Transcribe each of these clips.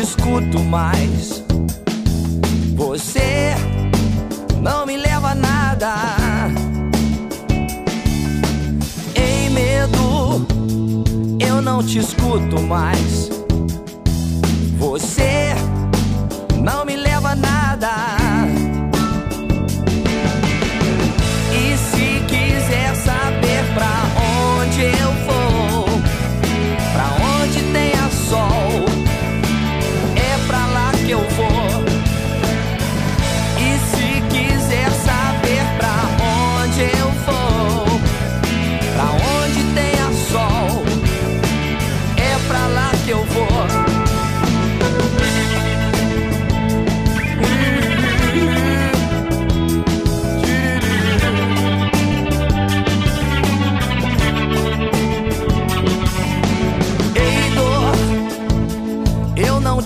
escuto mais. Você não me leva a nada. Em medo, eu não te escuto mais. Você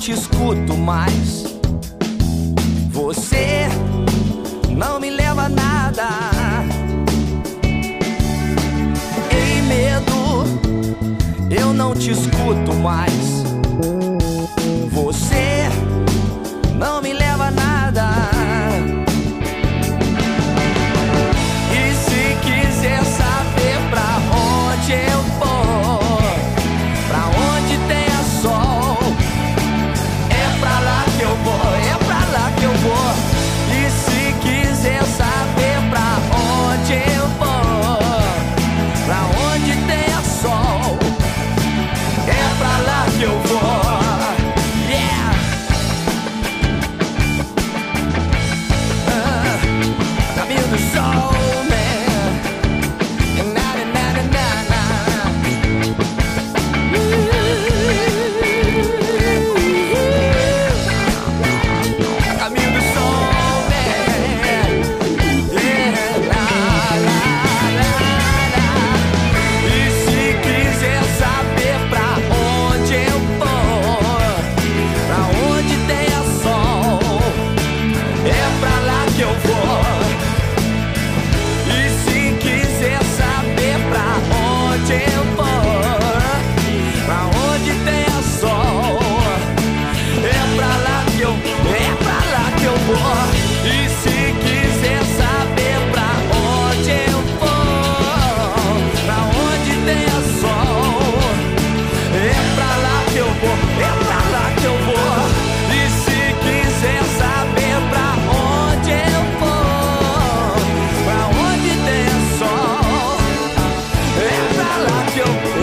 te escuto mais. Você não me leva a nada. Ei, medo, eu não te escuto mais. Você you